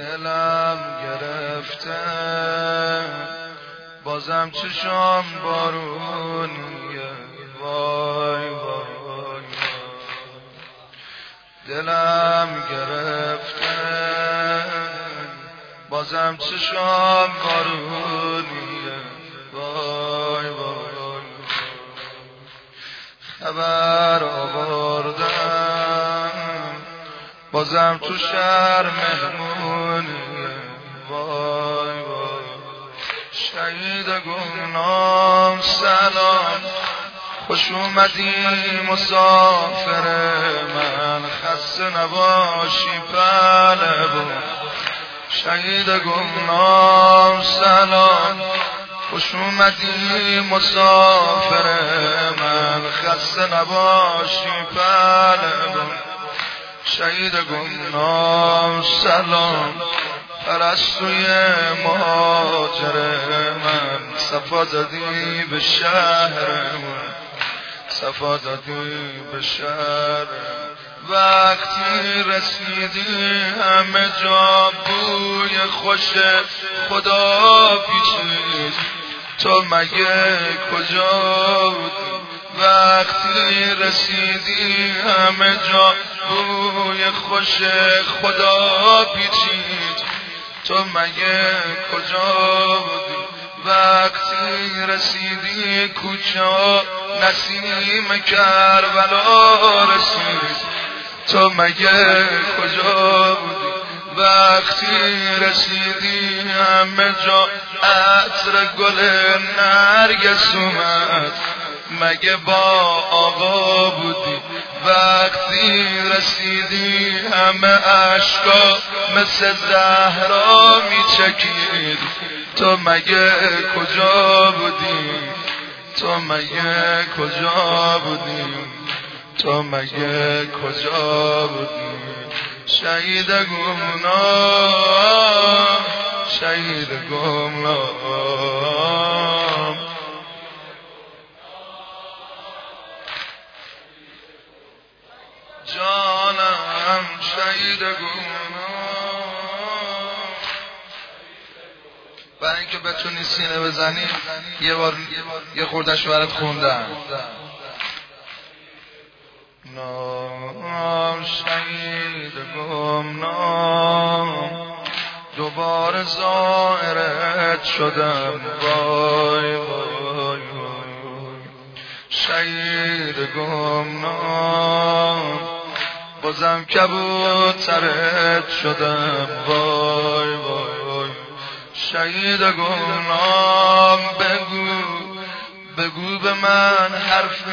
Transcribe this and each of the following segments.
دلم گرفته. بازم چشام بارونیه وای وای دلم گرفته. بازم چشام بارونیه وای وای خبر آوردم. بازم تو شهر مهمونیه وای وای. شهید گمنام سلام. خوش اومدی مسافر من. خسته نباشی پلبو شهید گمنام سلام. خوش اومدی مسافر من. خسته نباشی پلبو شهید گمنام سلام. پرستوی مهاجر من صفا دادی به شهر من. صفا دادی به شهر. وقتی رسیدی همه جا بوی خوش خدا پیچید. تو مگه کجا بودی؟ وقتی رسیدی همه جا بوی خوش خدا پیچید. تو مگه کجا بودی؟ وقتی رسیدی کوچه نسیم کربلا رسید تو مگه کجا بودی؟ وقتی رسیدی همه جا عطر گل نرگس اومد. مگه با آقا بودی؟ وقتی رسیدی همه عشقا مثل زهرا میچکید. تو مگه کجا بودی؟ تو مگه کجا بودی؟ تو مگه کجا بودی؟ شهید گمنام شهید گمنام برای اینکه بتونی سینه بزنی یه بار یه خوردش برات خوندم. نام شهید گمنام دوباره زائرت شدم. وای وای شهید گمنام بازم کبوترت شدم. وای وای وای. شهید گمنام بگو بگو به من حرف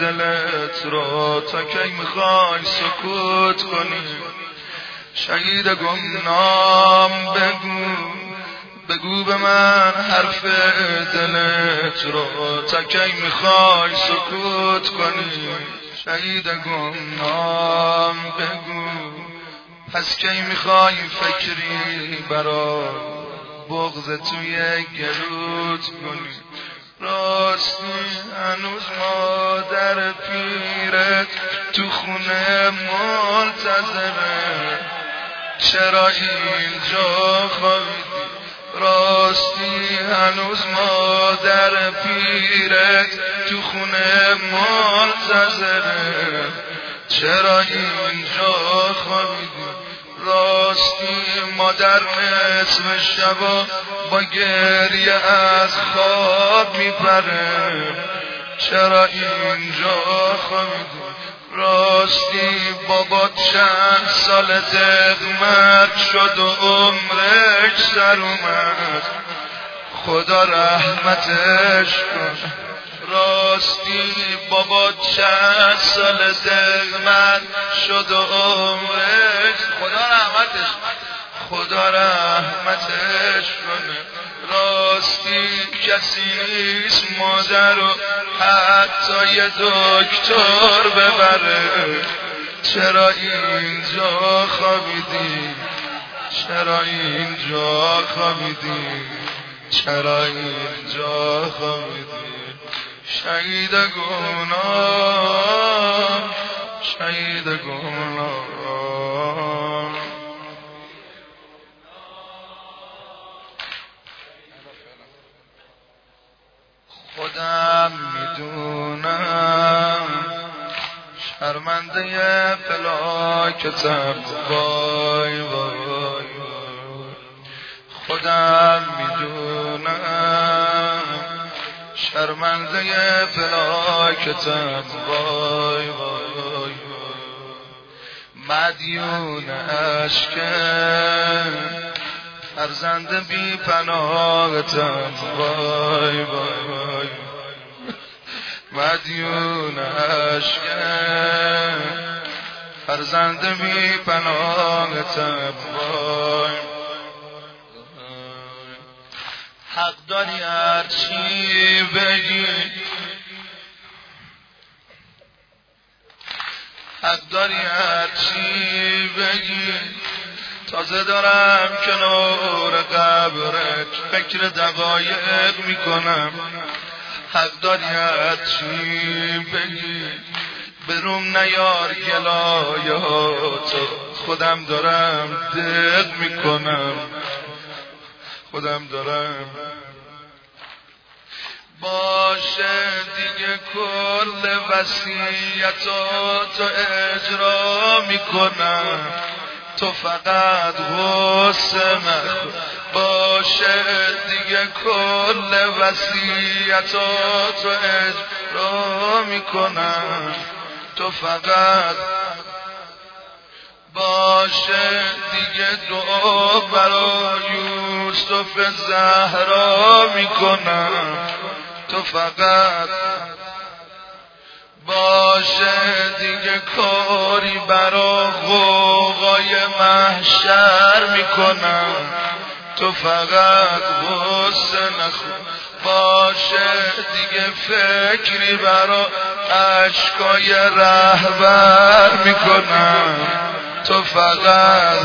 دلت رو تا کی می‌خوای سکوت کنی؟ شهید گمنام بگو بگو به من حرف دلت رو تا کی می‌خوای سکوت کنی؟ شهید گمنام بگو. پس کی می‌خوای فکری برا بغز توی گلوت کنی؟ راستی هنوز مادر پیرت تو خونه منتظره. چرا اینجا خوابیدی؟ راستی هنوز مادر پیرت تو خونه منتظره چرا اینجا خوابیدی؟ راستی مادر نصف شبا با گریه از خواب میپره. چرا اینجا خوابیدی؟ راستی بابا چند سال دقمت شد و عمرش سر اومد. خدا رحمتش کن. راستی بابا چند سال دقمت شد و عمرش. خدا رحمتش. خدا رحمتش کنه. راستی کسی نیست مادر و حتی یه دکتر ببره. چرا اینجا خوابیدی؟ چرا اینجا خوابیدی؟ چرا اینجا خوابیدی؟ شهید گمنام شهید گمنام شرمنده فلاکتم وای وای خودم می‌دونم شرمنده فلاکتم وای وای مدیون عشقم فرزند بی پناهتم وای وای. مدیون عشقم. فرزند بی پناهتم وای حق داری هرچی بگی. حق داری هرچی بگی. تازه دارم کنار قبرت. فکر دقایق می‌کنم. حق داری هرچی بگی. بروم نیار گلایاتو خودم دارم دق می‌کنم. خودم دارم. باشه دیگه کل وسیعتاتو اجرا می‌کنم. تو فقط غصه نخور باشه دیگه کل وسیعتاتو اجرا می‌کنم. تو فقط باشه دیگه دعا برا یوسف زهرا می‌کنم. تو فقط باشه دیگه کاری برا غوغای محشر می‌کنم. تو فقط غصه نخور. باشه دیگه فکری برا عشقای رهبر می‌کنم. تو فقط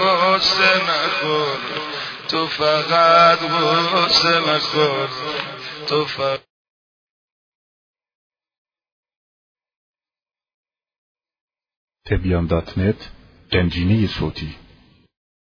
غصه نخور. تو فقط غصه نخور. تو فقط تبیان دات نت گنجینه صوتی.